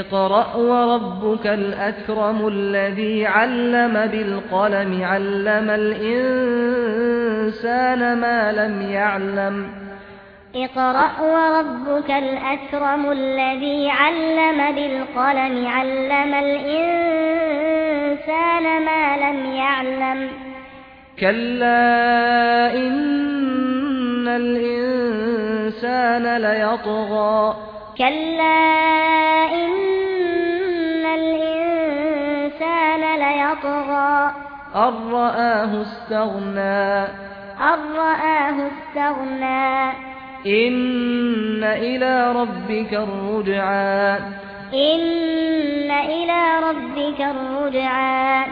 اقرأ وربك الأكرم الذي علم بالقلم علم الإنسان ما لم يعلم. اقرأ وربك الأكرم الذي علم بالقلم علم الإنسان ما لم يعلم. كلا إن الإنسان ليطغى. كلا إن أطغى أن رآه استغنى. أن رآه استغنى. إن إلى ربك الرجعى. إن إلى ربك الرجعى.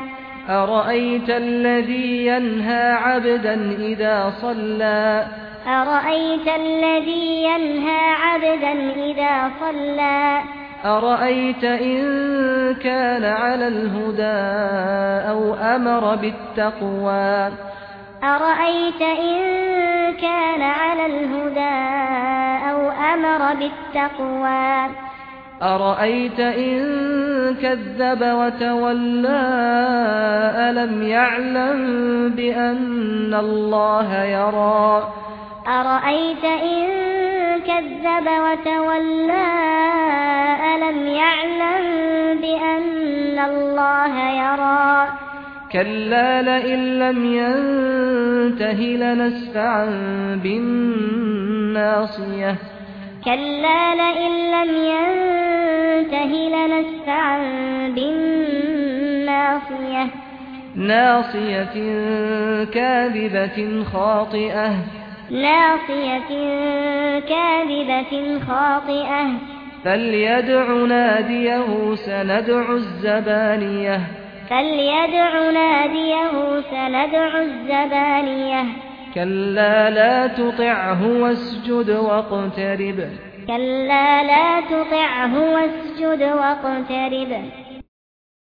أرأيت الذي ينهى عبدا إذا صلى؟ أرأيت الذي ينهى عبدا إذا صلى؟ أرأيت إن كان على الهدى أو أمر بالتقوى. أرأيت إن كان على الهدى أو أمر بالتقوى؟ أرأيت إن كذب وتولى ألم يعلم بأن الله يرى؟ أرأيت إن كذب وتولى ألم يعلم بأن الله يرى. كلا لئن لم ينتهي لنسفعا بالناصية. كلا لئن لم ينتهي لنسفعا بالناصية. ناصية كاذبة خاطئة. ناصية كاذبة خاطئة فليدع ناديه سندع الزبانية. فليدع ناديه سندع الزبانية. كلا لا تطعه واسجد واقترب. كلا لا تطعه واسجد واقترب.